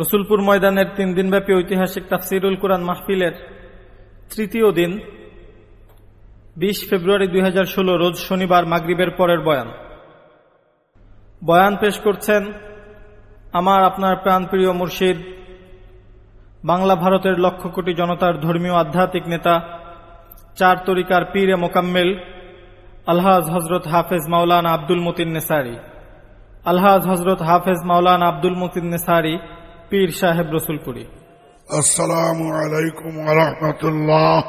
রসুলপুর ময়দানের তিন দিনব্যাপী ঐতিহাসিক তাফসিরুল কোরআন মাহফিলের তৃতীয় দিন, বিশ ফেব্রুয়ারি দুই হাজার ষোলো, রোজ শনিবার মাগরিবের পরের বয়ান। বয়ান পেশ করছেন আমার আপনার প্রাণপ্রিয় মুর্শিদ, বাংলা ভারতের লক্ষ কোটি জনতার ধর্মীয় আধ্যাত্মিক নেতা, চার তরিকার পীর এ মোকাম্মেল, আলহাজ হজরত হাফেজ মাওলানা আব্দুল মতিন নেসারি। আলহাজ হজরত হাফেজ মাওলানা আব্দুল মতিন নেসারি পীর সাহেব রসুল করি। আসসালাম আলাইকুম আহমতুল্লাহ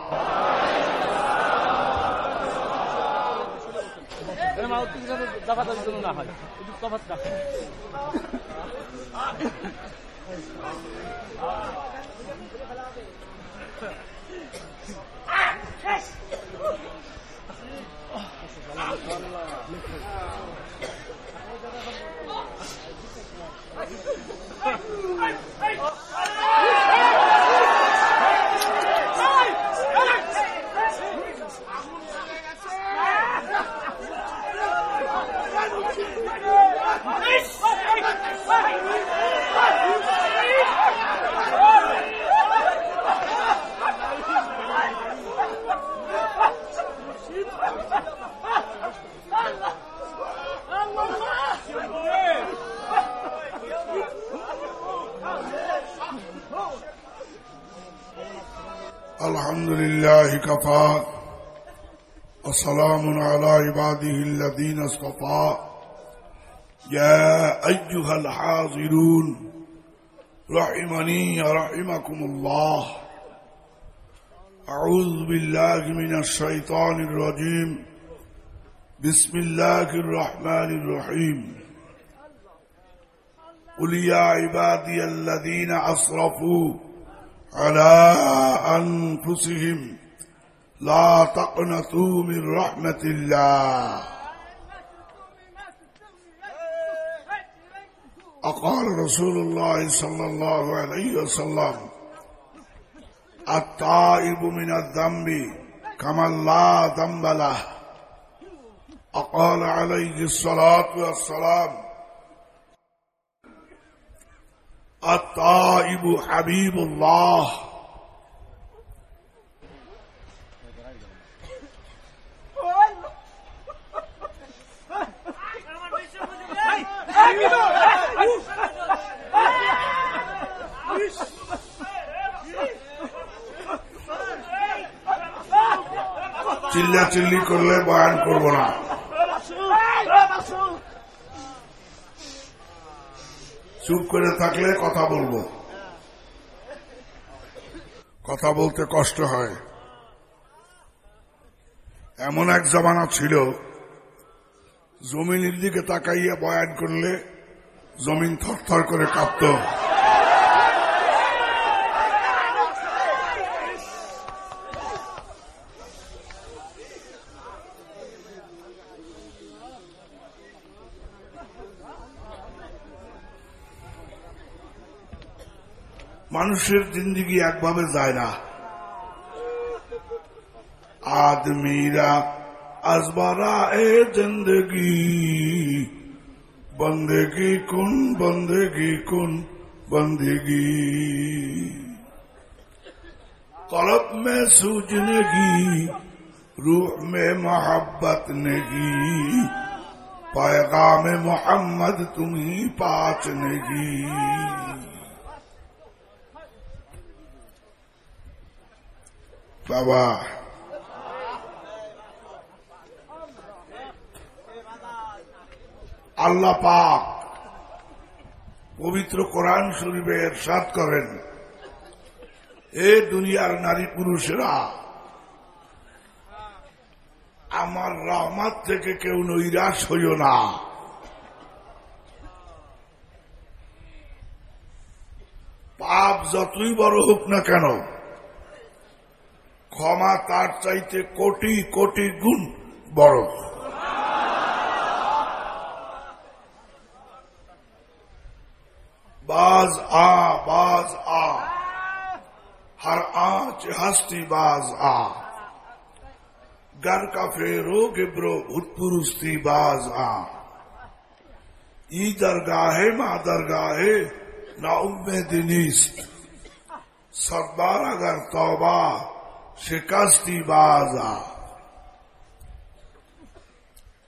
না হয় كفى وسلام على عباده الذين اصطفى. يا أيها الحاضرون رحمني رحمكم الله. أعوذ بالله من الشيطان الرجيم. بسم الله الرحمن الرحيم. قل يا عبادي الذين أسرفوا على أنفسهم لا تقنطوا من رحمة الله. أقال رسول الله صلى الله عليه وسلم التائب من الذنب كمن لا ذنب له. أقال عليه الصلاة والسلام التائب حبيب الله. চিল্লা চিল্লি করলে বয়ান করব না। চুপ করে থাকলে কথা বলব। কথা বলতে কষ্ট হয়। এমন এক জমানা ছিল, জমিনের দিকে তাকাইয়া বয়ান করলে জমিন থরথর করে কাঁপত। মানুষের জিন্দিগি একভাবে যায় না আদমিরা আজবারা এ জিন্দগি বন্দেগি কুন বন্দেগি কুন बंदगी कलब में सूझनेगी रूह में मोहब्बत नेगी पैगाम मोहम्मद तुम्ही पाचनेगी বাবা। আল্লাহ পাক পবিত্র কোরআন শরীফে এরশাদ করেন। এ দুনিয়ার নারী পুরুষেরা, আমার রহমত থেকে কেউ নৈরাশ হইও না। পাপ যতই বড় হোক না কেন ক্ষমা তার চাইতে কোটি কোটি গুণ বড় बाज आ बाज आ हर आंच हस्ती बाज आ घर का फेरो गिब्रो भूतपुरुस्ती बाज आ ई दरगाहे माँ दरगाहे ना उम्मीद नीस्त सदबार अगर तौबा শিকাস্তি বাজা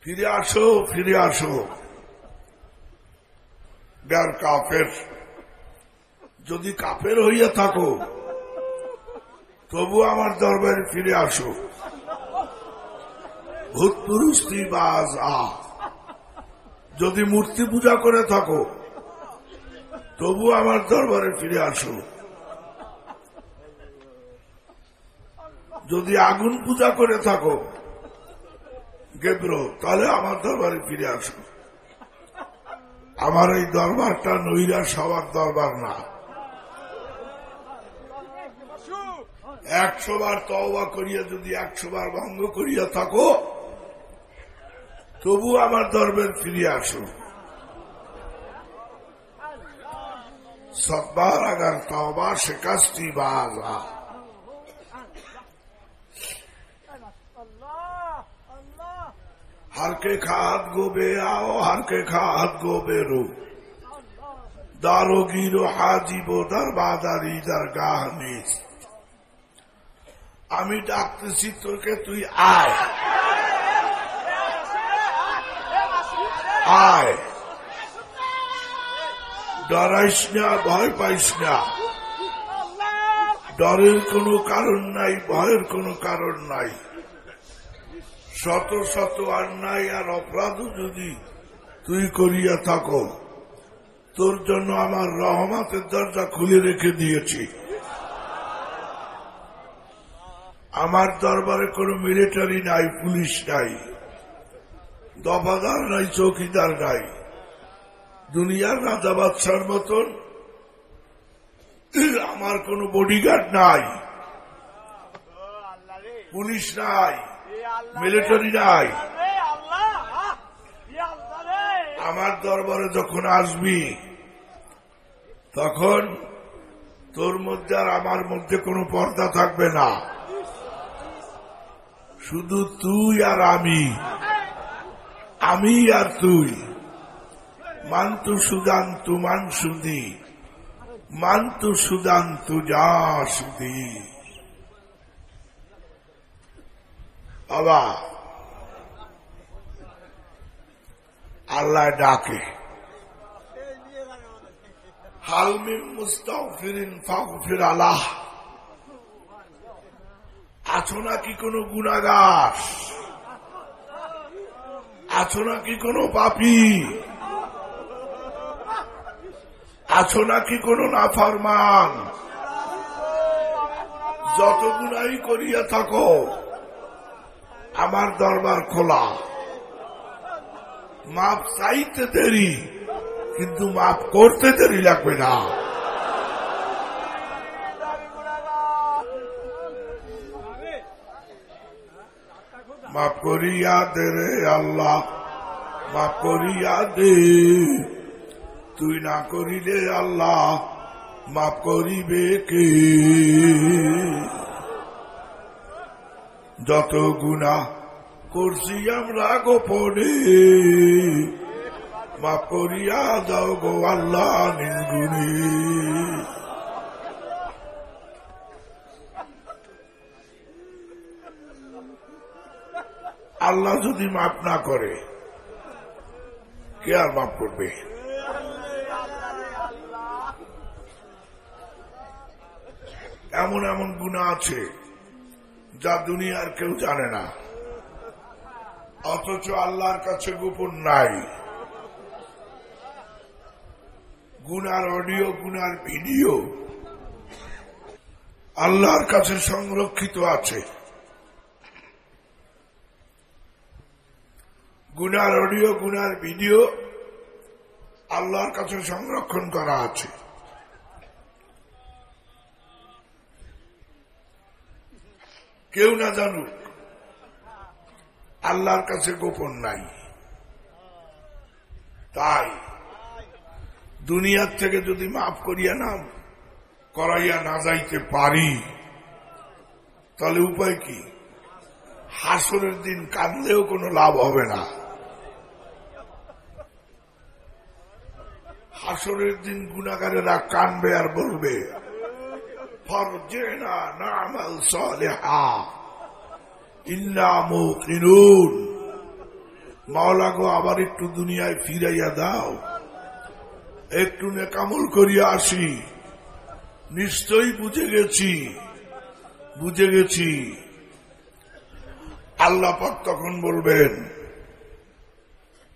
ফিরে আসো ফিরে আসো। ব্যার কাপের যদি কাপের হইয়া থাকো, তবু আমার দরবারে ফিরে আসো। ভূতপুরুষি বাজ আ যদি মূর্তি পূজা করে থাকো, তবু আমার দরবারে ফিরে আসো। যদি আগুন পূজা করে থাকো, গেব্রো, তাহলে আমার দরবারে ফিরে আসো। আমার এই দরবারটা নৈরা সবার দরবার না। একশো বার তওবা করিয়া যদি একশো বার ভঙ্গ করিয়া থাকো, তবু আমার দরবার ফিরে আসো। সববার আগার তওবা শেখাস্তি বাজা। हर के खाद गोबे आओ हर के खाद गोबे रो दारो गिरो हाजिबो দরবাদারি দরগাহ নিস আমি ডাকতেছি তোকে তুই আয় আয় ডরাইস না ভয় পাইস না ডরের কোনো কারণ নাই ভয়ের কোনো কারণ নাই শত শত অন্যায় আর অপরাধ যদি তুই করিয়া থাকো, তোর জন্য আমার রহমতের দরজা খুলে রেখে দিয়েছি। আমার দরবারে কোনো মিলিটারি নাই, পুলিশ নাই, দফাদার নাই, চৌকিদার নাই। দুনিয়ার রাজা বাদশার মতন আমার কোনো বডিগার্ড নাই। পুলিশ নাই। মিলিটারি নাই আমার দরবারে যখন আসবি তখন তোর মধ্যে আর আমার মধ্যে কোনো পর্দা থাকবে না। শুধু তুই আর আমি। আমি আর তুই। মান্তু সুদান তু মান সুদি মান্তু সুদান তু যা সুদি বাবা, আল্লাহ ডাকে। হালমিম মুস্তাফিরিন ফাগফির আলাহ। আছো নাকি কোনো গুণাগার আছো নাকি কোনো পাপি? আছো নাকি কোনো নাফারমান? যত গুণাই করিয়া থাকো আমার দরবার খোলা। মাপ চাইতে দেরি, কিন্তু মাপ করতে দেরি লাগবে না। মাপ করিয়া দে রে আল্লাহ, মাপ করিয়া দে। তুই না করিলে আল্লাহ, মাপ করিবে কে? যত গুণা করছি আমরা গোপনে। মাপ করিয়া দাও গো আল্লাহ নির্গুণে। আল্লাহ যদি মাপ না করে, কে আর মাপ করবে? এমন এমন গুণা আছে যা দুনিয়ার কেউ জানে না। অথচ আল্লাহর কাছে গোপন নাই। গুনার অডিও, গুনার ভিডিও আল্লাহর কাছে সংরক্ষিত আছে। গুনার অডিও, গুনার ভিডিও আল্লাহর কাছে সংরক্ষণ করা আছে। কেউ না জানুক, আল্লাহর কাছে গোপন নাই। তাই দুনিয়ার থেকে যদি মাফ করিয়া না করাইয়া না যাইতে পারি, তাহলে উপায় কি? হাসরের দিন কাঁদলেও কোনো লাভ হবে না। হাসরের দিন গুণাগারেরা কানবে আর বলবে ফরজেনা নামাল সালেহা ইন্না মুকিনুন মাওলা গো, আবার একটু দুনিয়ায় ফিরাইয়া দাও। একটু নেকামল করিয়া আসি। নিশ্চয়ই বুঝে গেছি। বুঝে গেছি। আল্লাহ পাক তখন বলবেন,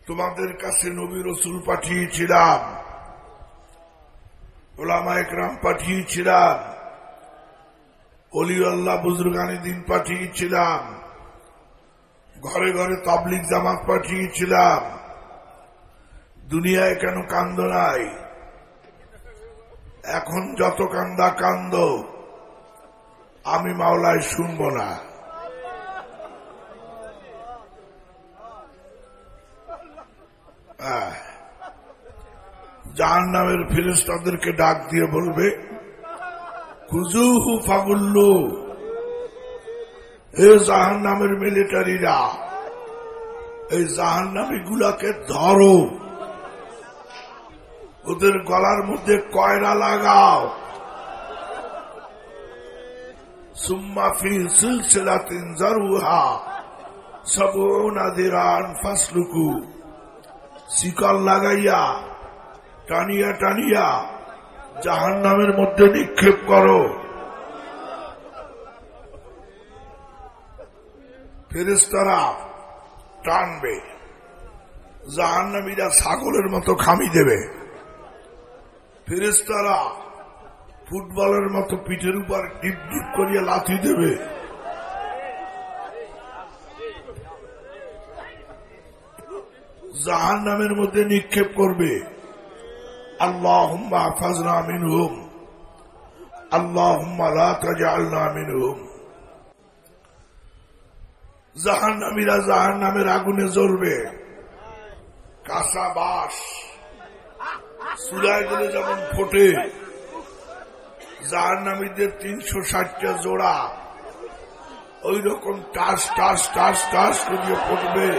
তোমাদের কাছে নবী রসুল পাঠিয়েছিলাম। ওলামা একরাম পাঠিয়েছিলাম। অলি আল্লাহ বুজুর্গানি দিন পাঠিয়েছিলাম। ঘরে ঘরে তাবলিক জামাত পাঠিয়েছিলাম। দুনিয়ায় কেন কান্দ নাই? এখন যত কান্দা কান্দ, আমি মাওলায় শুনব না। জাহান নামের ফিরিস্তাদেরকে ডাক দিয়ে বলবে কুজুহু ফাগুল্লু। এ জাহান নামের মিলিটারিরা, এই জাহান নামী গুলাকে ধরো। ওদের গলার মধ্যে কয়রা লাগাও। সুম্মা ফি সিলসিলাতিন জারুহা, সাবউনা দিরান ফাসলুকু। শিকল লাগাইয়া, টানিয়া টানিয়া জাহান নামের মধ্যে নিক্ষেপ করো। ফেরেস্তারা টানবে। জাহান্নামীরা ছাগলের মতো খামি দেবে। ফেরেস্তারা ফুটবলের মতো পিঠের উপর ডিপ ডিপ করিয়া লাথি দেবে। জাহান নামের মধ্যে নিক্ষেপ করবে। আল্লাহ ফাজনা মিন হুম আল্লাহ তাজালনা মিন হুম জাহান নামীরা জাহান নামের আগুনে জ্বলবে। কাঁচা বাস চুলায় দিলে যেমন ফোটে। জাহান নামীদের তিনশো ষাটটা জোড়া। ওই রকম টাস টাস টাস টাস করিয়ে ফুটবে।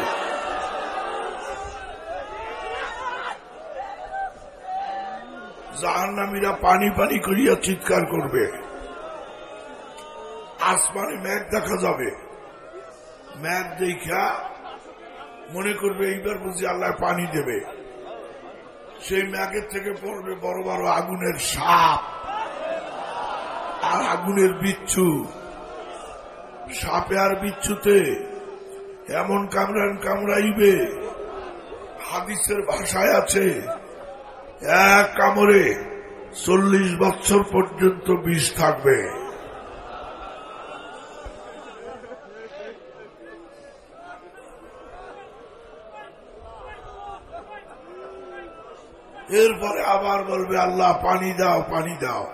জাহান্নামীরা পানি পানি করিয়া চিৎকার করবে। আসমানে ম্যাগ দেখা যাবে। ম্যাগ দেখা মনে করবে, এইবার বুঝি আল্লাহ পানি দেবে। সেই ম্যাগের থেকে পড়বে বড় বড় আগুনের সাপ আর আগুনের বিচ্ছু। সাপে আর বিচ্ছুতে এমন কামড়ান কামড়াইবে, হাদিসের ভাষায় আছে এক কামড়ে চল্লিশ বছর পর্যন্ত বিষ থাকবে। এরপরে আবার বলবে, আল্লাহ, পানি দাও পানি দাও।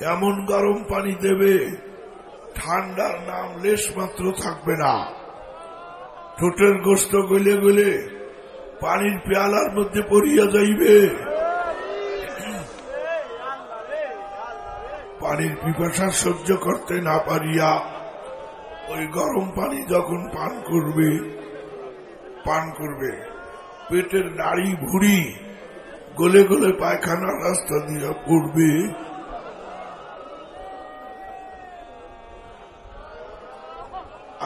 এমন গরম পানি দেবে ঠান্ডার নাম লেশ মাত্র থাকবে না। ঠোঁটের গোস্ত গলে গলে পানির পেয়ালার মধ্যে পড়িয়া যাইবে। পানির পিপাসা সহ্য করতে না পারিয়া ওই গরম পানি যখন পান করবে পান করবে, পেটের নাড়ি ভুড়ি গলে গলে পায়খানার রাস্তা দিয়ে পড়বে।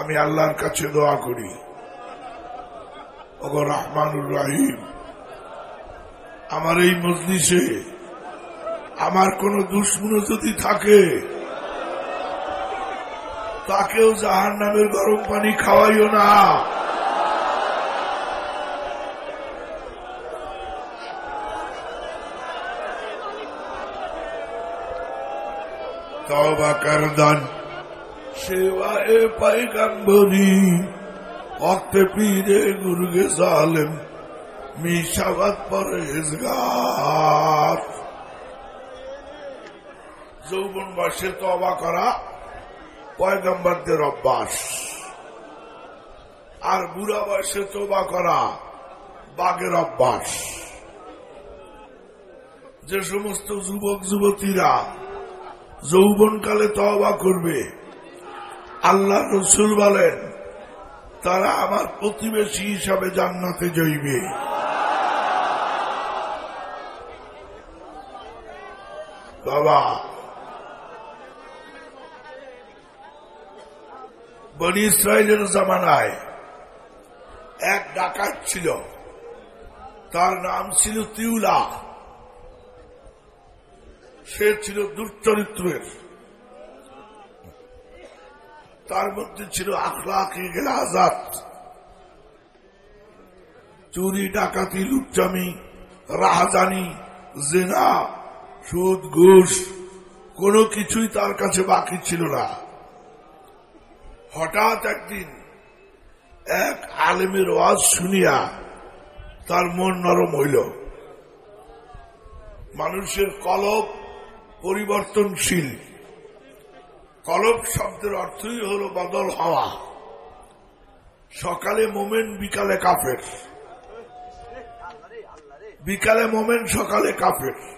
আমি আল্লাহর কাছে দোয়া করি। ওগো রহমানুর রাহিম, আমার এই মজলিসে আমার কোন দুশ্মন যদি থাকে, তাকেও জাহান নামের গরম পানি খাওয়াইও না। তবা কারদান সেবায় পাইগাম্বরি অক্তে পীরে গুরুগে জালেম, মিশাবাদ পরেজগার যৌবন বয়সে তবা করা পয়গম্বরদের অভ্যাস। আর বুড়া বয়সে তোবা করা বাঘের অভ্যাস। যে সমস্ত যুবক, যুবতীরা যৌবনকালে তবা করবে আল্লাহ রসুল বলেন, তারা আমার প্রতিবেশী হিসাবে জান্নাতে জইবে বাবা, বনি ইসরায়েলের জামানায় এক ডাকাত ছিল, তার নাম ছিল তিউলা। সে ছিল দুর্চরিত্রের। তার মধ্যে ছিল আখলাকি আজাদ চুরি, ডাকাতি লুচ্চামি রাহাজানি, জেনা, সুদ, ঘুষ, কোনো কিছুই তার কাছে বাকি ছিল না। হঠাৎ একদিন এক আলেমের ওয়াজ শুনিয়া তার মন নরম হইল। মানুষের কলব পরিবর্তনশীল। কলব শব্দের অর্থই হল বদল হওয়া। সকালে মোমেন, বিকালে কাফের। বিকালে মোমেন, সকালে কাফের।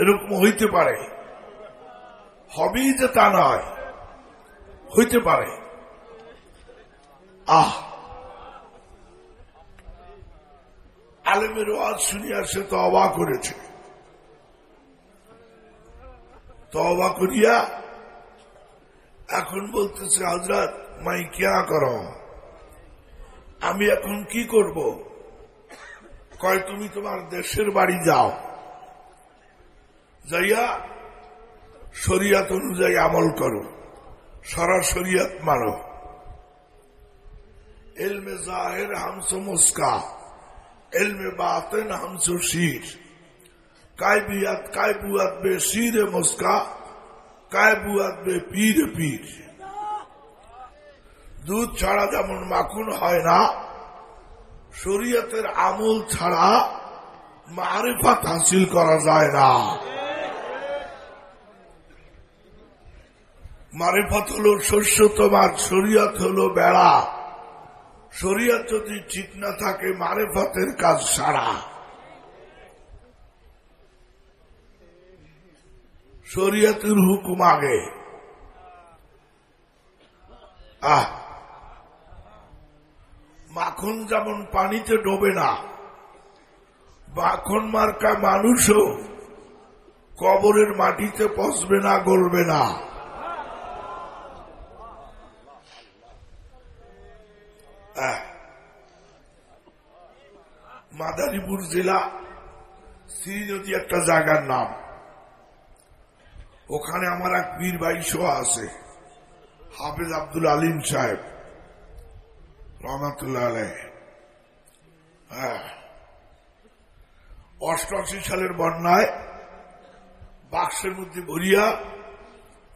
এরকম হইতে পারে। হবেই যে তা নয়, হইতে পারে। আহ! আলেমের ওয়াজ শুনিয়া সে তো অবাক করেছে। তবা করিয়া এখন বলতেছে, হজরত, মাই কিয়া কর আমি এখন কি করব? কয়, তুমি তোমার দেশের বাড়ি যাও। যাইয়া শরিয়াত অনুযায়ী আমল করো। সরা শরিয়াত মারো। এলমে জাহের হামসো মুস্কা, এলমে বাতেন হামসো শির। কায় বিয়াত, কায় বুয়াত বে শির মুস্কা কায়বু আসবে পীর পীর দুধ ছাড়া যেমন মাখন হয় না, শরীয়তের আমল ছাড়া মারিফাত হাসিল করা যায় না। মারিফাত হল শস্য তোমার শরিয়ত হল বেড়া। শরিয়ত যদি ঠিক না থাকে, মারিফাতের কাজ সারা। শরীয়তের হুকুম আগে। আহ। মাখন যেমন পানিতে ডোবে না, মাখন মার্কা মানুষও কবরের মাটিতে পচবে না, গলবে না। মাদারীপুর জেলা শ্রীনদী একটা জায়গার নাম। ওখানে আমার এক পীর ভাই শোয়া আছে, হাফেজ আব্দুল আলিম সাহেব, রহমাতুল্লাহ হ্যাঁ। অষ্টআশি সালের বন্যায় বাক্সের মধ্যে ভরিয়া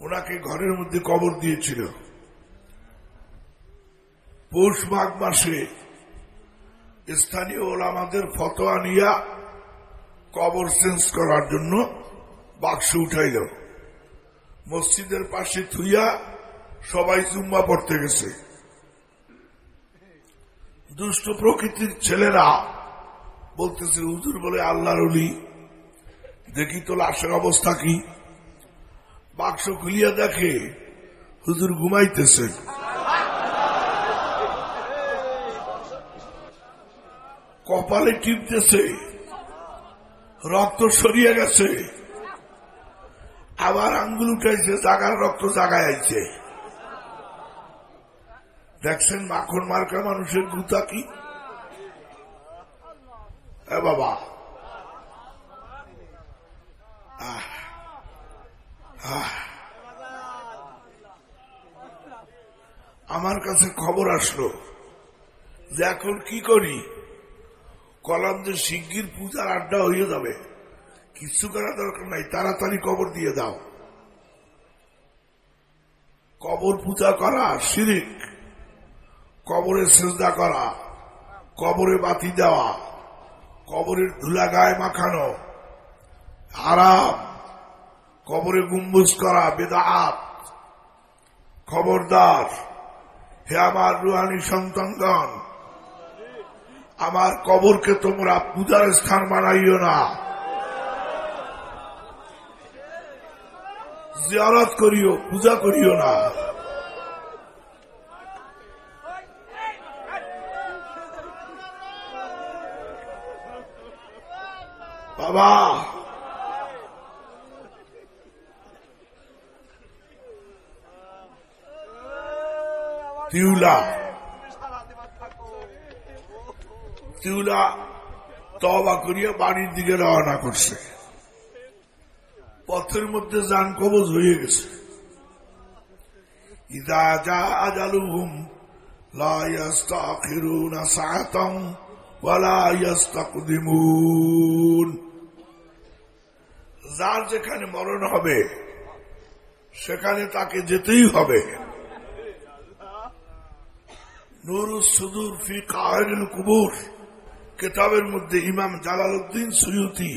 ওনাকে ঘরের মধ্যে কবর দিয়েছিল। পৌষ মাঘ মাসে স্থানীয় ওলামাদের ফতোয়া নিয়া কবর চেঞ্জ করার জন্য বাক্স উঠাইল। মসজিদের পাশে থুইয়া সবাই জুম্মা পড়তে গেছে। দুষ্ট প্রকৃতির ছেলেরা বলতেছে, হুজুর বলে আল্লাহর দেখি তো লাশের অবস্থা কি? বাক্স খুলিয়া দেখে হুজুর ঘুমাইতেছে। কপালে টিপতেছে, রক্ত সরিয়ে গেছে। আবার আঙ্গুল উঠাইছে, জাগার রক্ত জাগায় দেখছেন মাখন মার্কা মানুষের গুতা কি? বাবা। আমার কাছে খবর আসলো যে এখন কি করি? কলাম যে শিগগির পূজার আড্ডা হয়ে যাবে। কিছু করার দরকার নাই, তাড়াতাড়ি কবর দিয়ে দাও। কবর পূজা করা শিরিক, কবরে সেজদা করা, কবরে বাতি দেওয়া, কবরের ধুলা গায়ে মাখানো, হারাম, কবরে গুম্বুজ করা, বেদাত, খবরদার, হে আমার রুহানি সন্তানগণ আমার কবরকে তোমরা পূজার স্থান বানাইও না। জিয়ারত করিও পূজা করিও না। বাবা তিউলা তিউলা তবা করিয়া বাড়ির দিকে রওনা করছে। পথের মধ্যে যান কবজ হয়ে গেছে। ইদা যা আজালুহুম, লা ইয়াস্তাখিরুনা সাআতাম ওয়ালা ইয়াস্তাকদিমুন। যার যেখানে মরণ হবে, সেখানে তাকে যেতেই হবে। নুরুস সুদূর ফি কাহিরুল কুবুর, কেতাবের মধ্যে ইমাম জালালউদ্দিন সৈয়দি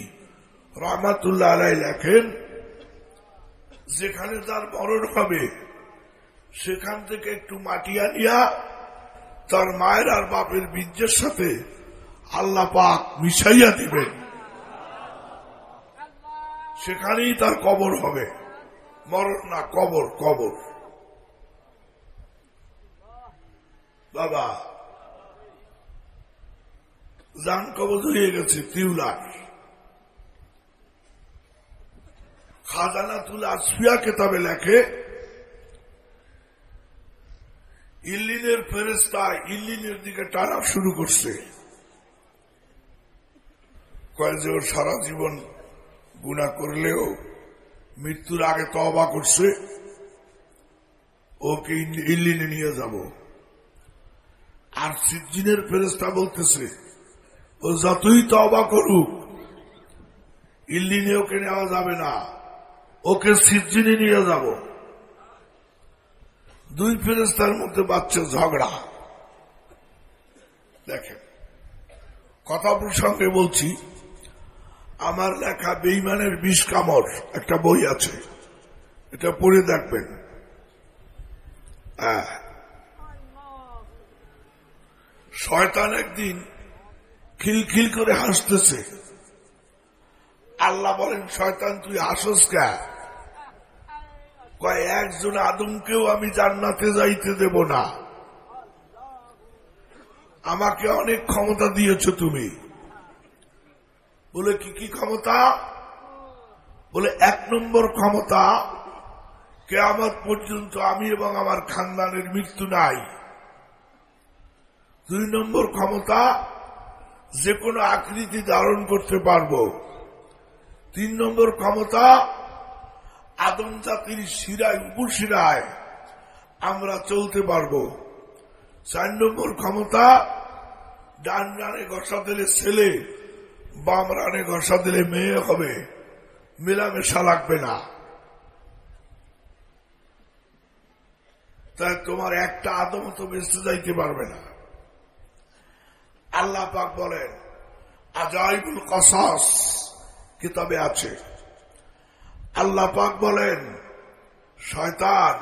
রহমাতুল্লাহ আলাই লেখেন, যেখানে তার মরণ হবে, সেখান থেকে একটু মাটি আনিয়া তার মায়ের আর বাপের বীর্যের সাথে আল্লাহ পাক মিশাইয়া দিবেন। সেখানেই তার কবর হবে। মরণ না, কবর কবর। বাবা যান কবজ হয়ে গেছে, তিউলার। খাজানা তুলা আসফিয়া কেতাবে লেখে, ইল্লিনের ফেরেস্তা ইল্লিনের দিকে টানা শুরু করছে। কয় যে ওর সারা জীবন গুণা করলেও মৃত্যুর আগে তবা করছে, ওকে ইল্লিনে নিয়ে যাব। আর সিজিনের ফেরেস্তা বলতেছে, ও যতই তবা করুক ইল্লিনে ওকে নেওয়া যাবে না। ওকে সিজিনে নিয়ে যাব। দুই ফেরেস্তার মধ্যে বাচ্চা ঝগড়া। দেখেন, কথা প্রসঙ্গে বলছি, আমার লেখা বেইমানের বিষ কামড়, একটা বই আছে। এটা পড়ে দেখবেন। হ্যাঁ। শয়তান একদিন খিলখিল করে হাসতেছে। আল্লাহ বলেন, শয়তান, তুই হাসস কে? একজন আদমকেও আমি জান্নাতে যাইতে দেব না। আমাকে অনেক ক্ষমতা দিয়েছ তুমি। বলে, কি কি ক্ষমতা? বলে, এক নম্বর ক্ষমতা, কেয়ামত পর্যন্ত আমি এবং আমার খানদানের মৃত্যু নাই। দুই নম্বর ক্ষমতা, যে কোনো আকৃতি ধারণ করতে পারব। তিন নম্বর ক্ষমতা আদম জাতির শিরায় উপশিরায় আমরা চলতে পারব। চার নম্বর ক্ষমতা, ডান রানে ঘষা দিলে ছেলে, বাম রানে ঘষা দিলে মেয়ে হবে। মেলামেশা লাগবে না। তাই তোমার একটা আদম তো বেঁচতে যাইতে পারবে না। আল্লাহ পাক বলেন, আজাইবুল কসাস কিতাবে আছে। আল্লাহ পাক বলেন, শয়তান,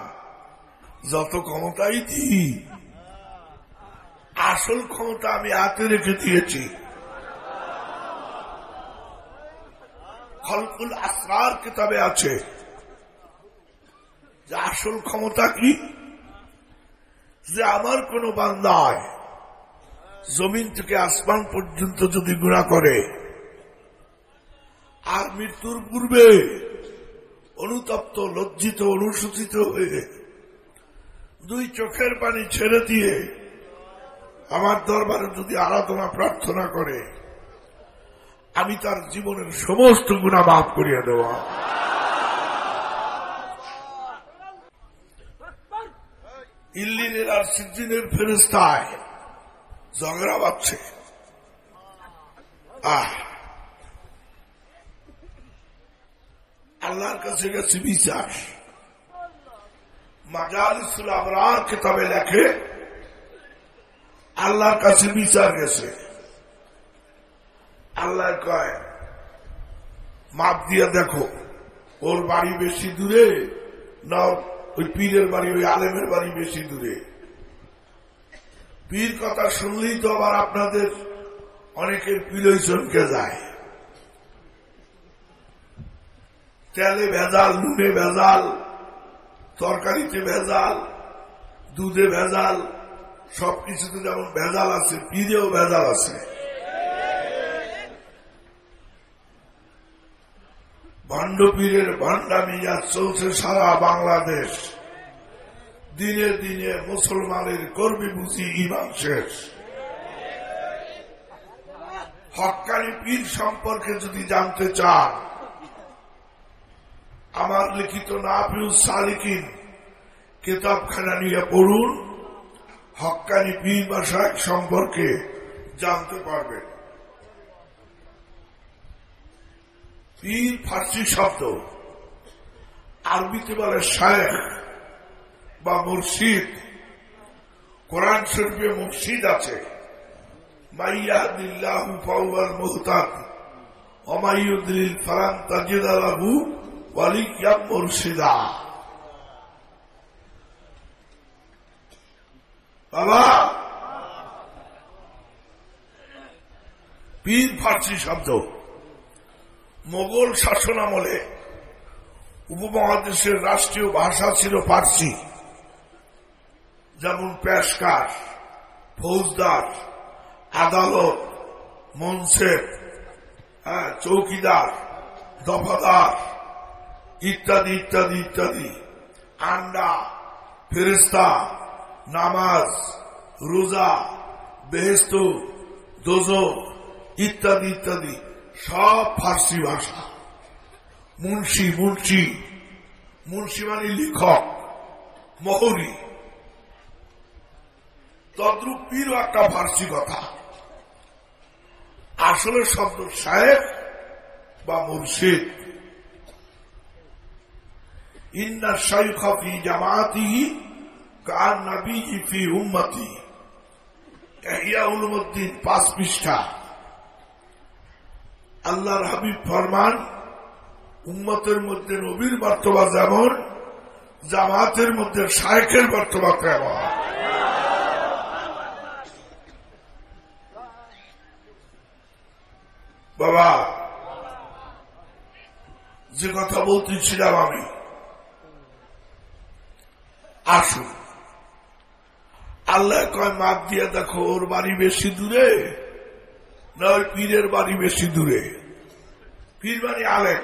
যত ক্ষমতাই দিই, আসল ক্ষমতা আমি হাতে রেখে দিয়েছি। খলকুল আসরার কিতাবে আছে যে আসল ক্ষমতা কি? যে আমার কোন বান্দায় জমিন থেকে আসমান পর্যন্ত যদি গুণা করে, আর মৃত্যুর পূর্বে অনুতপ্ত, লজ্জিত অনুসূচিত হয়ে দুই চোখের পানি ছেড়ে দিয়ে আমার দরবারে যদি আরাধনা, প্রার্থনা করে, আমি তার জীবনের সমস্ত গুণা মাফ করিয়া দেওয়া ইল্লিনের আর সিদ্দিনের ফেরেস্তায় ঝগড়া বাচ্ছে আহ! আল্লাহর কাছে গেছে বিচার। মাজালিসুল আবরার কিতাবে লেখে, আল্লাহর কাছে বিচার গেছে। আল্লাহ কয়, মাপ দিয়া দেখো, ওর বাড়ি বেশি দূরে না ওই পীরের বাড়ি, ওই আলেমের বাড়ি বেশি দূরে? পীর কথা শুনলেই তো আবার আপনাদের অনেকের পিলই চমকে যায়। তেলে ভেজাল, নুনে ভেজাল, তরকারিতে ভেজাল, দুধে ভেজাল, সবকিছুতে যেমন ভেজাল আছে পীরেও ভেজাল আছে। ভণ্ডপীরের ভান্ডামি যা চলছে সারা বাংলাদেশ। দিনে দিনে মুসলমানের কর্মী বুঝি ইমান শেষ। হকানি পীর সম্পর্কে যদি জানতে চান আমার লিখিত নাফিউজ সালিকিন কেতাবখানা নিয়ে পড়ুন, হকানি পীর বা শাহেক সম্পর্কে জানতে পারবেন পীর ফার্সি শব্দ, আরবিতে বলে শায়েখ বা মুর্শিদ। কোরআন শরীফে মুর্শিদ আছে মাইয়াদিল্লাহু ফাওয়াল মুহতাদ অমাইয়ুদ্দিল ফালান তাজিদ আলাহু মুর্শিদা। বাবা পীর ফার্সি শব্দ। মোগল শাসন আমলে উপমহাদেশের রাষ্ট্রীয় ভাষা ছিল পার্সি যেমন পেশকার ফৌজদার আদালত মনসেফ হ্যাঁ, চৌকিদার দফাদার ইত্যাদি ইত্যাদি ইত্যাদি। আন্ডা ফেরিস্তা নামাজ, রোজা বেহেস্ত ইত্যাদি ইত্যাদি। সব ফার্সি ভাষা। মুন্সি মুন্সি। মুন্সি মানে লিখক, মহরি। তদ্রুপ পীরও একটা ফার্সি কথা। আসলে শব্দ সাহেব বা মুর্শিদ। ইন্না শাইখা ফি জামাতিহি কার ফি উম্মতি। উলুমুদ্দিন, পাঁচ পৃষ্ঠা। আল্লাহর হাবিব ফরমান, উম্মতের মধ্যে নবীর বর্তমান যেমন, জামাতের মধ্যে শায়েখের বর্তমান তেমন। বাবা, যে কথা বলতেছিলাম আমি আসুন আল্লাহ কয়, মাপ দিয়ে দেখো, ওর বাড়ি বেশি দূরে না ওই পীরের বাড়ি বেশি দূরে? পীর মানে আলেম।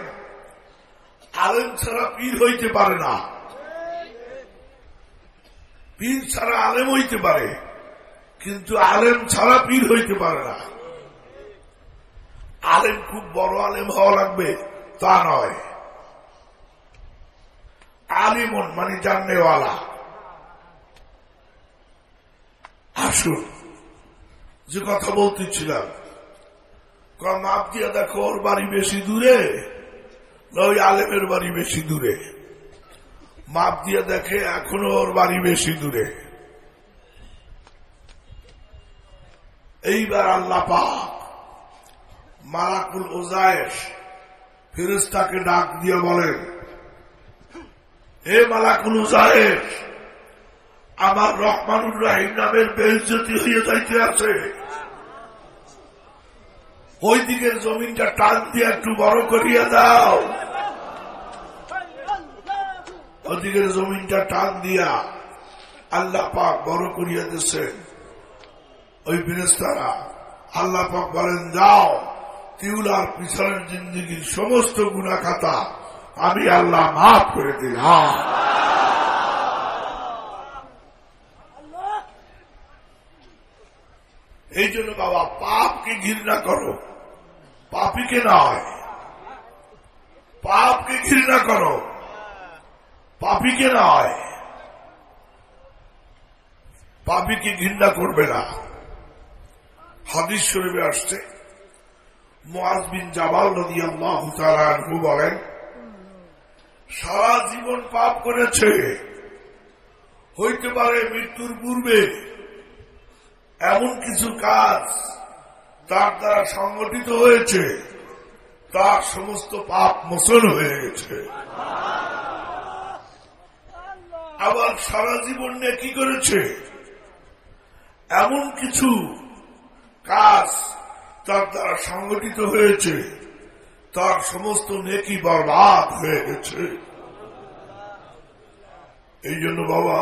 আলেম ছাড়া পীর হইতে পারে না। পীর ছাড়া আলেম হইতে পারে, কিন্তু আলেম ছাড়া পীর হইতে পারে না। আলেম খুব বড় আলেম হওয়া লাগবে, তা নয়। আলিমন মানে জাননেওয়ালা। আসুন যে কথা বলতেছিলাম মাপ দিয়ে দেখো, ওর বাড়ি বেশি দূরে ওই আলেমের বাড়ি বেশি দূরে? মাপ দিয়ে দেখে এখনও ওর বাড়ি বেশি দূরে। এইবার আল্লাহ পাক মালাকুল ওজায়েশ ফেরেস্তাকে ডাক দিয়ে বলেন, হে মালাকুল ওজায়েশ আমার রহমানুর রাহিম নামের বেলজ্যোতি হয়ে যাইতে আছে ওই দিকের জমিনটা টান দিয়ে একটু বড় করিয়া দাও। ওদিকের জমিনটা টান দিয়া আল্লাহ পাক বড় করিয়া দিচ্ছেন ওই ফিরেস্তারা আল্লাহ পাক বলেন যাও তিউলার পিছনের জিন্দিগির সমস্ত গুণা খাতা আমি আল্লাহ মাফ করে দিলাম। এই জন্য বাবা, পাপকে ঘৃণা করো। পাপিকে নয়। পাপকে ঘৃণা করো। পাপিকে নয়। পাপিকে ঘৃণা করবে না। হাদিস শরীফে আসছে। মোয়াজ বিন জাবাল নদী আল্লাহ বলেন, সারা জীবন পাপ করেছে। হইতে পারে মৃত্যুর পূর্বে এমন কিছু কাজ তার দ্বারা সংগঠিত হয়েছে, তার সমস্ত পাপ মোচন হয়ে গেছে আবার সারা জীবন নিয়ে কি করেছে? এমন কিছু কাজ তার দ্বারা সংগঠিত হয়েছে, তার সমস্ত নেকি বরবাদ হয়ে গেছে এই জন্য বাবা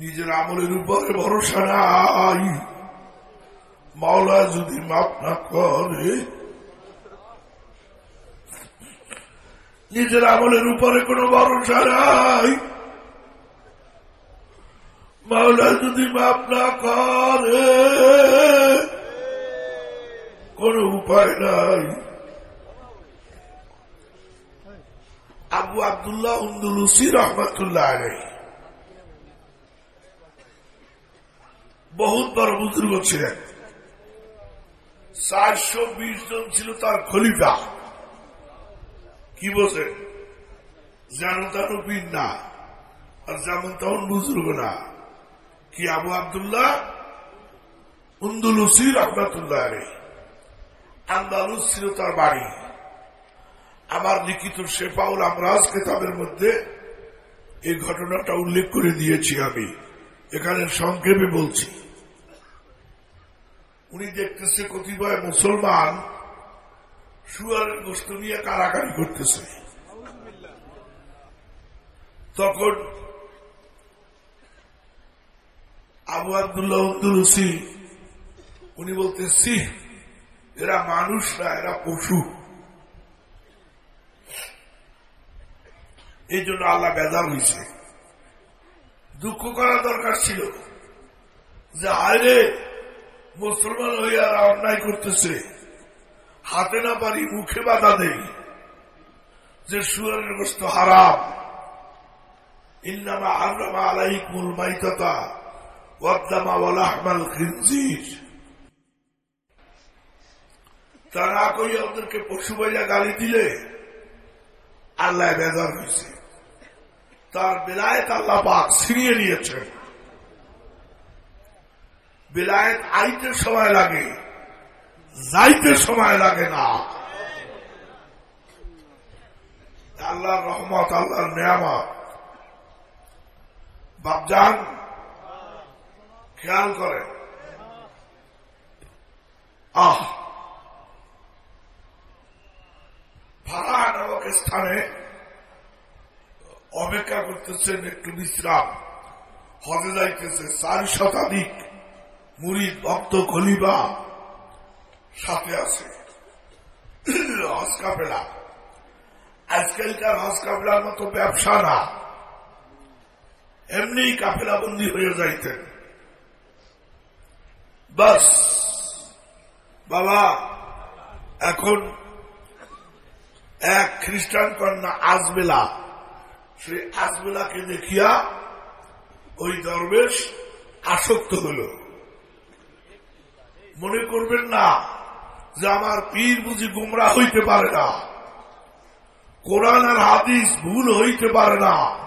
নিজের আমলের উপরে ভরসা নাই। মাওলা যদি মাপ না করে, নিজের আমলের উপরে কোনো ভরসা নাই। মাওলা যদি মাপ না করে, কোন উপায় নাই। আবু আবদুল্লাহ উন্দুলুসি রহমতুল্লাহ আলাই বহুত বড় বুজুর্গ ছিলেন চারশো বিশ জন ছিল তার খলিফা। কি বসে যেন তেন পীর না, আর যেমন তেমন বুজুর্গ না। কি আবু আবদুল্লাহ? উন্দুলুসি রহমতুল্লাহ আলী আন্দালুস ছিল তার বাড়ি। আমার লিখিত শেফাউল আমরাজ কেতাবের মধ্যে এই ঘটনাটা উল্লেখ করে দিয়েছি আমি। এখানে সংক্ষেপে বলছি। উনি দেখতেছে কতিপয় মুসলমান সুয়ারের গোষ্ঠ নিয়ে কারাকারি করতেছে। তখন আবু আবদুল্লাহ উনি বলতেছি এরা মানুষ না, এরা পশু। এই জন্য আল্লাহ বেদার হয়েছে দুঃখ করা দরকার ছিল যে আরে মুসলমান হইয়া অন্যায় করতেছে। হাতে না পারি মুখে বাধা দেই। যে সুয়ারের গোস্ত হারাম। ইন্নামা আল্লামা আলাইকুল মাইততা ওয়াদ্দামা ওয়ালাহমাল খিনজির। তা না কইয়া ওদেরকে পশু বাইয়া গালি দিলে আল্লাহ বেজার হয়েছে তার বেলায়েত আল্লাহ পাক ছিনিয়ে নিয়েছেন। বেলায়েত আইতে সময় লাগে, যাইতে সময় লাগে না। আল্লাহর রহমত, আল্লাহর নিয়ামত। বাপজান, খেয়াল করে আহ! ভাড়া নামক স্থানে অপেক্ষা করতেছেন একটু বিশ্রাম। হজে যাইতেছে, চার শতাধিক মুড়িদ ভক্ত খলিবা সাথে আছে। হজ আজকালকার হজ মতো ব্যবসা না। এমনি কাফেলাবন্দি হয়ে যাইতেন। বাস, বাবা, এখন এক খ্রিস্টান কন্যা আজবেলা সেই আজবেলাকে দেখিয়া ওই দরবেশ আসক্ত হল। মনে করবেন না যে আমার পীর বুঝি গুমরা হইতে পারে না। কোরআন আর হাদিস ভুল হইতে পারে না।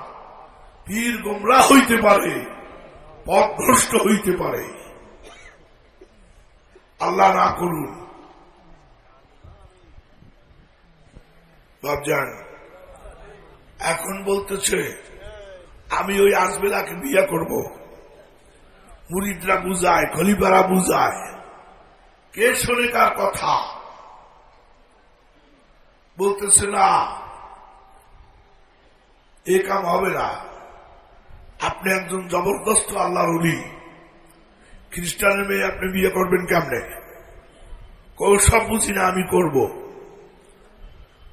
পীর গুমরা হইতে পারে, পথভ্রষ্ট হইতে পারে। আল্লাহ না করুন। বাবজান এখন বলতেছে, আমি ওই আজবেলাকে বিয়ে করব। মুরিদরা বুঝায় খলিপারা বুঝায়। কে শোনে কার কথা? বলতেছে, না, এ কাম হবে না। আপনি একজন জবরদস্ত আল্লাহর উলি। খ্রিস্টানের মেয়ে আপনি বিয়ে করবেন কেমনে? কৌসব বুঝি না আমি করব।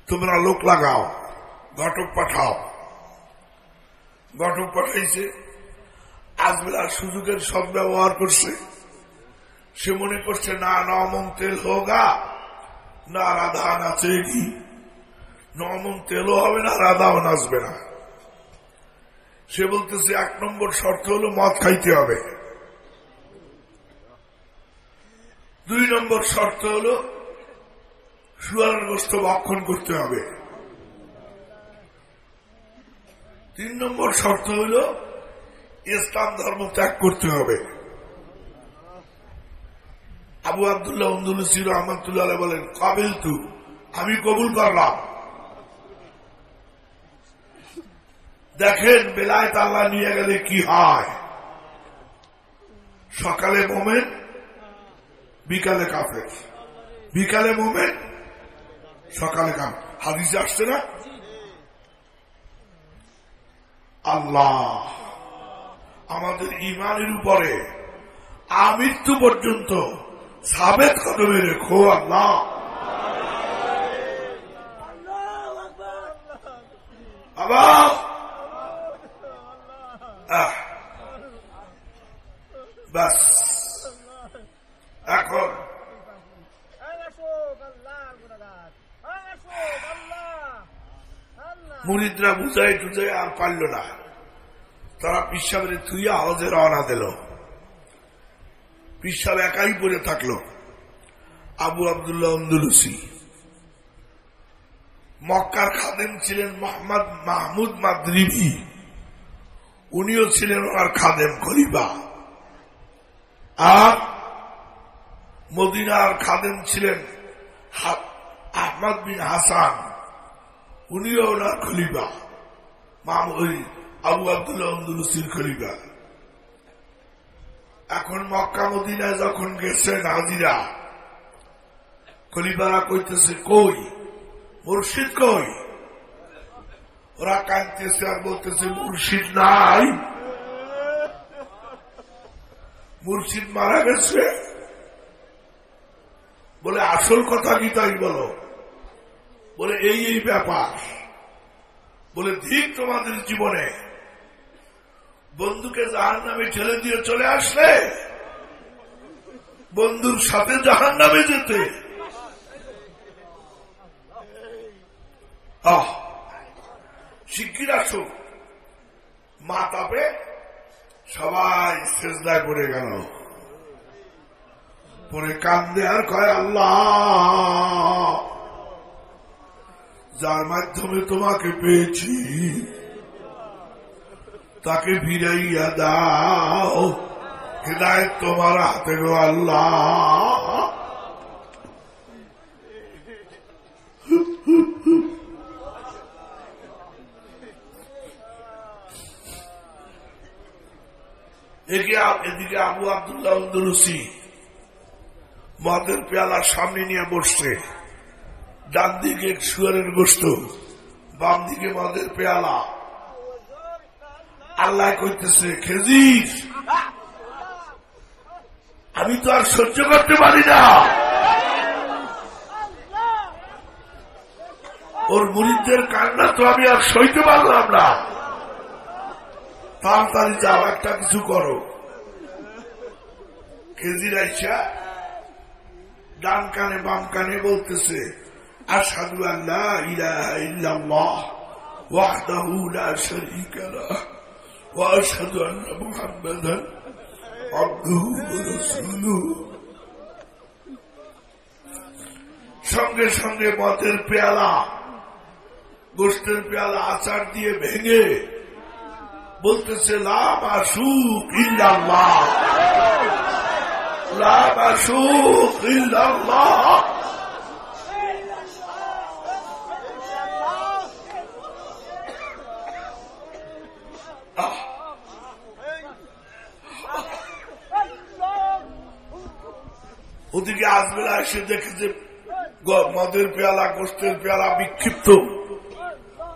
তোমরা লোক লাগাও, ঘটক পাঠাও। ঘটক পাঠাইছে। আজবেলার সুযোগের সব ব্যবহার করছে। সে মনে করছে, না নমন তেল হোগা না রাধা নাচেগি নমন তেলও হবে না রাধাও নাচবে না। সে বলতেছে, এক নম্বর শর্ত হলো মদ খাইতে হবে। দুই নম্বর শর্ত হল, সুয়ারের গোস্ত ভক্ষণ করতে হবে। তিন নম্বর শর্ত হল, ইসলাম ধর্ম ত্যাগ করতে হবে। আবু আবদুল্লাহ অন্দুলসির রহমতুল্লাহ বলেন, কাবিল তু? আমি কবুল করলাম। দেখেন বেলায় তাল্লা নিয়ে গেলে কি হয়? সকালে মোমেন, বিকালে কাফের। বিকালে মোমেন, সকালে কাম হাদিসে আসছে না? আল্লাহ, আমাদের ইমানের উপরে আমৃত্যু পর্যন্ত সাবেত কদমে রেখো আল্লাহ। মুরিদরা বুঝাই টুজাই আর পারল না। তারা পিসাবের থুইয়া হজে রওনা দিল। পিসাব একাই পড়ে থাকল। আবু আবদুল্লাহ অন্দুলুসি মক্কার খাদেম ছিলেন মোহাম্মদ মাহমুদ মাদ্রিবি। উনিও ছিলেন ওনার খাদেম খলিফা। আর মদিনার খাদেম ছিলেন আহমদ বিন হাসান। উনিও ওনার খলিফা। মামুই আবু আব্দুল্লাহ আন্দুলুসির খলিফা। এখন মক্কা মদিনায় যখন গেছেন হাজিরা খলিফারা কইতেছে, কই? মুর্শিদ কই? ওরা কাঁদতেছে আর বলতেছে, মুর্শিদ নাই। মুর্শিদ মারা গেছে? বলে, আসল কথা কি তাই বলো? বলে, এই এই ব্যাপার। বলে ঠিক তোমাদের জীবনে বন্ধুকে জাহান নামে ঠেলে দিয়ে চলে আসলে বন্ধুর সাথে জাহান নামে যেতে। আহ, শিগগির মা তাপে সবাই সেজদায় পড়ে গেল। পরে কান্দে আর কয়, আল্লাহ, যার মাধ্যমে তোমাকে পেয়েছি। তাকে ফিরাইয়া দাও। হৃদায়ত তোমার হাতে গো আল্লাহ। এদিকে আবু আবদুল্লাহ উদ্দুলুসি মদের পেয়ালার সামনে নিয়ে বসছে। ডান দিকে শুয়ারের গোস্ত বাম দিকে মদের পেয়ালা। আল্লাহ কইতেছে খেজির আমি তো আর সহ্য করতে পারি না। ওর মুরিদদের কান্না তো আমি আর সইতে পারলাম না। তাড়াতাড়ি যাও, একটা কিছু করো। খেজির আইসা ডান কানে বাম কানে বলতেছে আসাদু আল্লাহ ইলাহা ইল্লাল্লাহ, ওয়াহদাহু লা সঙ্গে সঙ্গে মদের পেয়ালা, গোষ্ঠের পেয়ালা আচার দিয়ে ভেঙে বলতেছে, লাভ আসুক ইল্লাল্লাহ। লাভ আসুক ইল্লাল্লাহ। ওদিকে আজবেলা এসে দেখে যে মদের পেয়ালা, গোষ্ঠের পেয়ালা বিক্ষিপ্ত।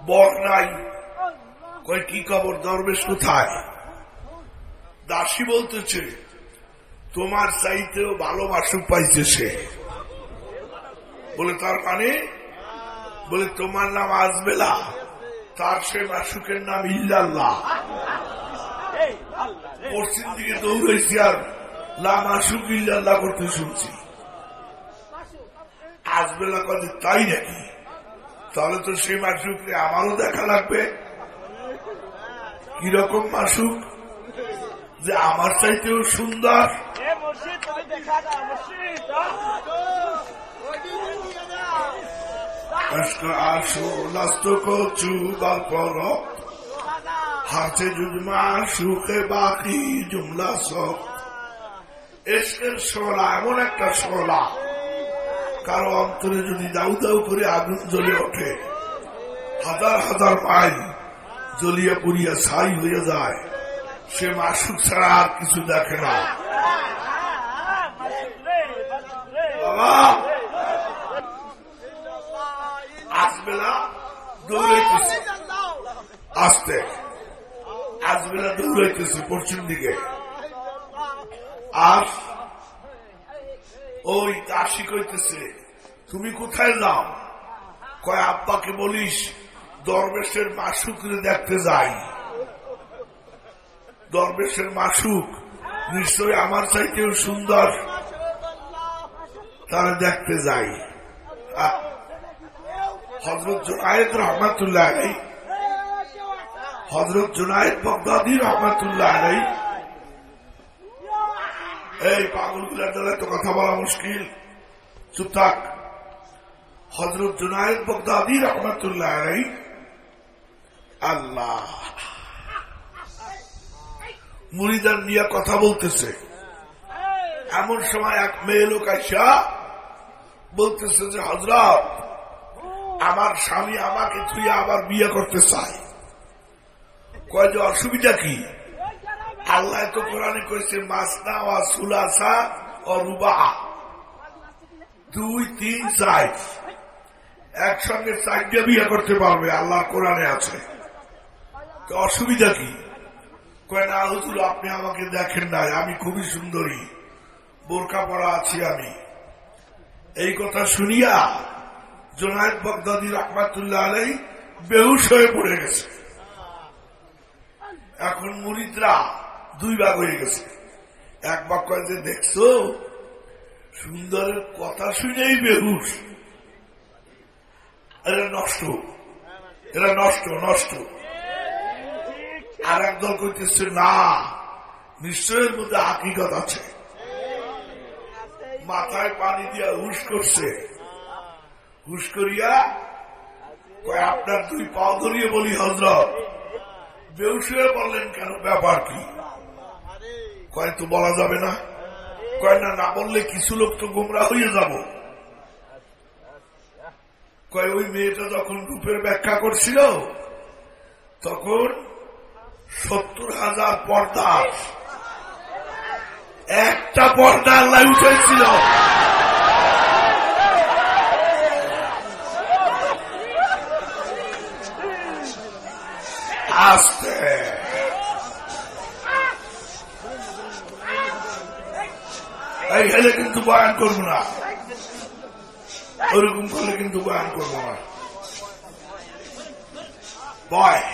বর নাই। কয়, কি খবর? দরবেশ কোথায়? দাসী বলতেছে, তোমার চাইতেও ভালো মাসুক পাইছে সে। বলে, তার মানে? বলে, তোমার নাম আজবেলা, তার সে মাসুকের নাম ইল্লাল্লাহ। পশ্চিম দিকে দৌড়েছি আর লা মাসুক ইল্লাল্লাহ করতে শুনছি। আজবেলা কথা তাই নাকি? তাহলে তো সেই মাসুককে আমারও দেখা লাগবে। কীরকম মাসুক? যে আমার চাইতেও সুন্দর। আসো হাতে জুজমা সুখে বাকি জুমলা সব। এসকের শোলা এমন একটা শোলা কারও অন্তরে যদি দাউ দাউ করে আগুন জ্বলে ওঠে, হাজার হাজার মাইল জ্বলিয়া পুড়িয়া ছাই হয়ে যায়। সে মাসুক ছাড়া আর কিছু দেখে না। বাবা! আজবেলা দৌড়াইতেছে। আসতে। আজবেলা দৌড়াইতেছে পশ্চিম দিকে। আর ওই দাসী কইতেছে, তুমি কোথায় যাও? কয়, আব্বাকে বলিস, দরবেশের মাসুকরে দেখতে যাই। দরবেশের মাসুক নিশ্চয় আমার চাইতেও সুন্দর, তারা দেখতে যাই। হজরত জোনায়েদ রহমাতুল্লাহ হজরত জোনায়েদ বগদাদি রহমাতুল্লাহ এই পাগলগুলার দ্বারা তো কথা বলা মুশকিল। চুপ থাক। হজরত জুনায়দ বগদাদি রহমতুল্লাহ আল্লাহ। মুড়িদার নিয়ে কথা বলতেছে। এমন সময় এক মেয়ে লোক আসা বলতেছে যে হজরত আমার স্বামী আমাকে তুই আবার বিয়ে করতে চায়। কয় যে, অসুবিধা কি? আল্লাহ তো কোরআনে করেছে মাসনা ও সুলাসা ও রুবা দুই, তিন চার একসঙ্গে চারটে বিয়ে করতে পারবে, আল্লাহ কোরআনে আছে। তো অসুবিধা কি? কয় আপনি আমাকে দেখেন নাই, আমি খুবই সুন্দরী। বোরকা পড়া আছি আমি। এই কথা শুনিয়া জোনায়দ বগদাদি রহমাতুল্লাহ আলাই বেহুশ হয়ে পড়ে গেছে। এখন মুরিদরা দুই ভাগ হয়ে গেছে। এক ভাগ কয় যে, দেখছ? সুন্দরের কথা শুনেই বেহুশ। এরা নষ্ট। এরা নষ্ট নষ্ট। আর একদল করতেছে না, নিশ্চয়ের মধ্যে হাকিকত আছে। মাথায় পানি দিয়া হুশ করছে। হুশ করিয়া আপনার দুই পা ধরিয়ে বলি হজরত বেউসুয়ে বললেন, কেন, ব্যাপার কি? কয়, তো বলা যাবে না? কয়, না না বললে কিছু লোক তো গুমরা হয়ে যাব। কয়, ওই মেয়েটা যখন রূপের ব্যাখ্যা করছিল, তখন সত্তর হাজার পর্দা, একটা পর্দা আল্লাহ উঠেছিল। আসতে। হেলে কিন্তু বয়ান করব না। ওরকম করলে কিন্তু বয়ান করব না। বয়,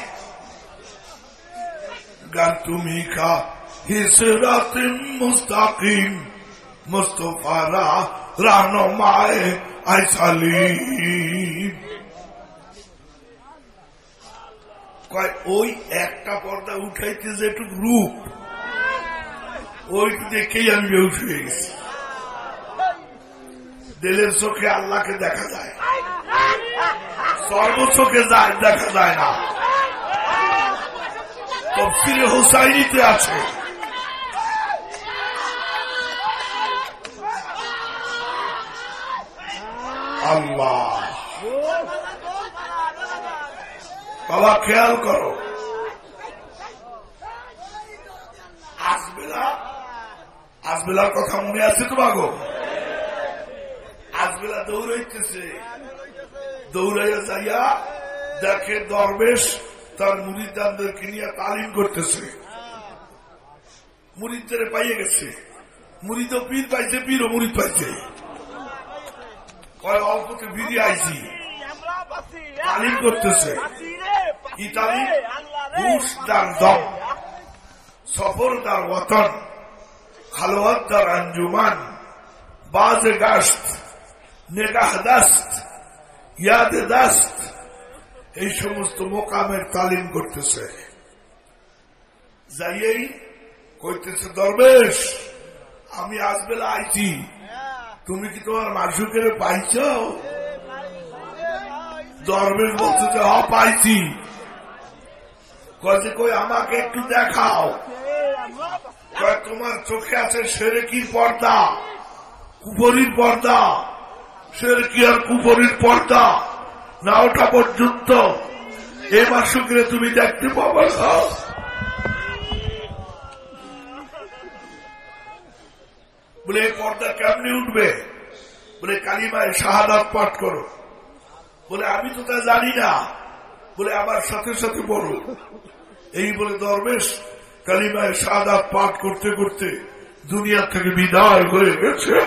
গান তুমি খা হিসরাত মুস্তাকিম মুস্তফারা রানমায় আইসালিম কয়, ওই একটা পর্দা উঠাইতে যে একটু রূপ ওই দেখেই আমি বেউস হয়ে গেছি। দিলের চোখে আল্লাহকে দেখা যায়। সর্ব চোখে যায়, দেখা যায় না। তফসিরে হোসাইনিতে আছে। আল্লাহ। বাবা, খেয়াল করো আজবেলা আজবেলার কথা মনে আছে তোমাগো? আজবেলা দৌড়াইতেছে। দৌড়াইয়া যাইয়া দেখে দরবেশ তার মুরিদানদেরকে নিয়ে তালিম করতেছে। মুরিদদের পাইয়ে গেছে। মুরিদ পীর পাইছে পীর ও মুরিদ পাইছে। কয়, অল্পতে ফিরিয়ে আইছি। তালিম করতেছে। ইতালি সফর দার ওতন দার আঞ্জুমান বাজ গাস্ত নেগাহ দাস্ত ইয়াদে দাস্ত এই সমস্ত মোকামের তালিম করতেছে। যাইয়েই কইতেছে, দরবেশ, আমি আজবেলা আইছি। তুমি কি তোমার মাসুকের পাইছ? দরবেশ বলতে যে, হ, পাইছি। কয়ে কই, আমাকে একটু দেখাও। তোমার চোখে আছে সেরেকির পর্দা কুপরির পর্দা। সেরেকি আর কুপরির পর্দা না ওটা পর্যন্ত। এ মাসুকরে তুমি দেখতে পাবো বলে, এই পর্দা কেমনি উঠবে? বলে, কালিমায় শাহাদাত পাঠ করো। বলে, আমি তো তা জানি না। বলে, আমার সাথে সাথে বলো এই বলে, দরবেশ কালিমায় শাহাদাত পাঠ করতে করতে দুনিয়া থেকে বিদায় হয়ে গেছে।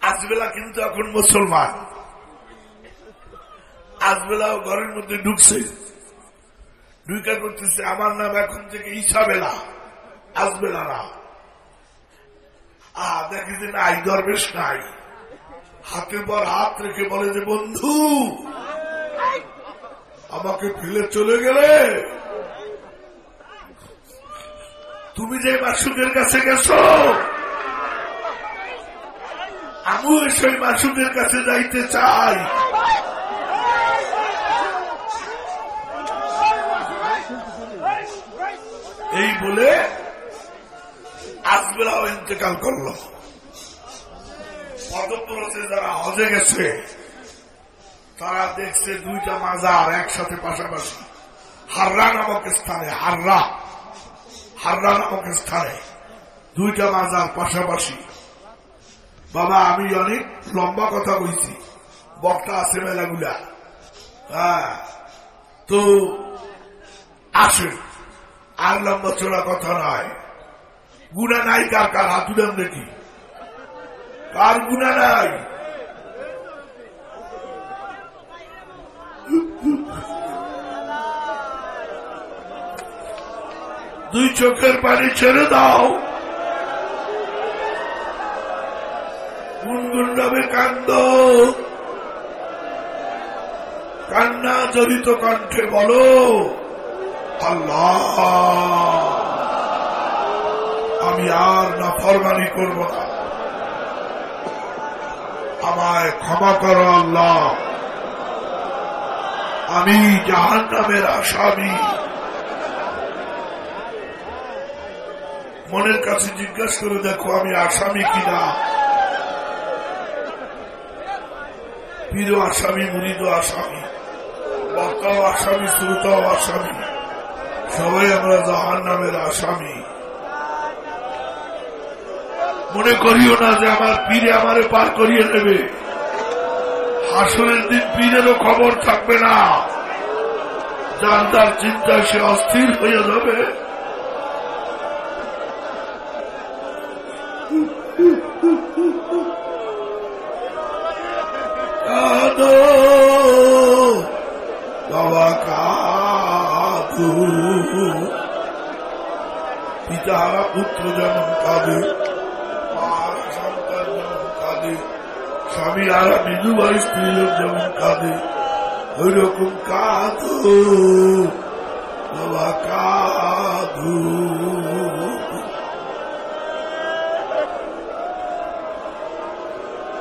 আজবেলা কিন্তু এখন মুসলমান। আজবেলাও ঘরের মধ্যে ঢুকছে। ঢুকা করতেছে আমার নাম এখন থেকে ইসাবেলা আজবেলা না। আহ, দেখি যে নাই দরবেশ নাই। হাতের পর হাত রেখে বলে যে, বন্ধু আমাকে ফেলে চলে গেলে? তুমি যে মাসুদের কাছে গেছো, আমিও সেই মাসুদের কাছে যাইতে চাই। এই বলে আজবেলাও ইন্তেকাল করল। পদপ্রসে যারা হজে গেছে তারা দেখছে দুইটা মাজার একসাথে পাশাপাশি। হাররা নামক স্থানে, হাররা। হাররা নামক স্থানে দুইটা মাজার পাশাপাশি। বাবা, আমি অনেক লম্বা কথা বলছি বক্তা আছে মেলাগুলা। হ্যাঁ। তো আসেন। আর লম্বা চোরা কথা নয়। গুণা নাই কার কার হাত উড়ান দেখি। কার গুণা নাই? দুই চোখের পানি ছেড়ে দাও। গুনগুন্ডাবে কান্দ। কান্না জড়িত কণ্ঠে বলো, আল্লাহ, আমি আর না ফরমানি করব না। আমায় ক্ষমা করো আল্লাহ। আমি জাহান নামের আসামি। মনের কাছে জিজ্ঞাসা করে দেখো, আমি আসামি কিনা? প্রিয় আসামি মুরিদ আসামি, বক্তাও আসামি, শ্রোতাও আসামি, সবাই আমরা জাহান নামের আসামি। মনে করিও না যে আমার পীরে আমারে পার করিয়ে নেবে হাসনের দিন পীরেরও খবর থাকবে না। যার যার চিন্তায় সে অস্থির হয়ে যাবে। যুবক স্ত্রী লোক যেমন কাঁদে ওইরকম কাঁদু বাবা কাঁদু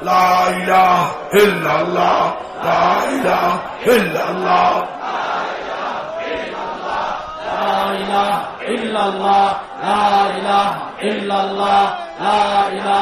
লাইলা হেল্লাল্লাহ লাইলা হেল্লাল্লাহ ইল্লাল্লাহ লা ইলাহা ইল্লাল্লাহ লা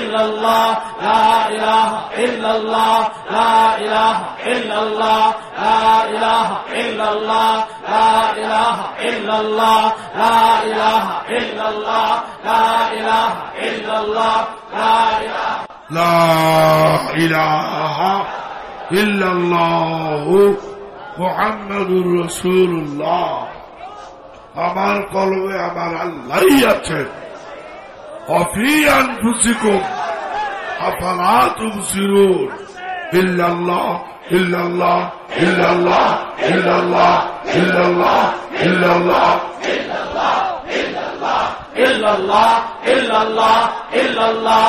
إلا الله لا إله إلا الله لا إله إلا الله لا إله إلا الله لا إله إلا الله لا إله إلا الله لا إله إلا الله لا إله لا إله إلا الله محمد رسول الله আমার কলমে আমার আল্লাহই আছেন وفي أنفسكم أفلا تبصرون إلا الله إلا الله إلا الله إلا الله إلا الله إلا الله إلا الله إلا الله إلا الله إلا الله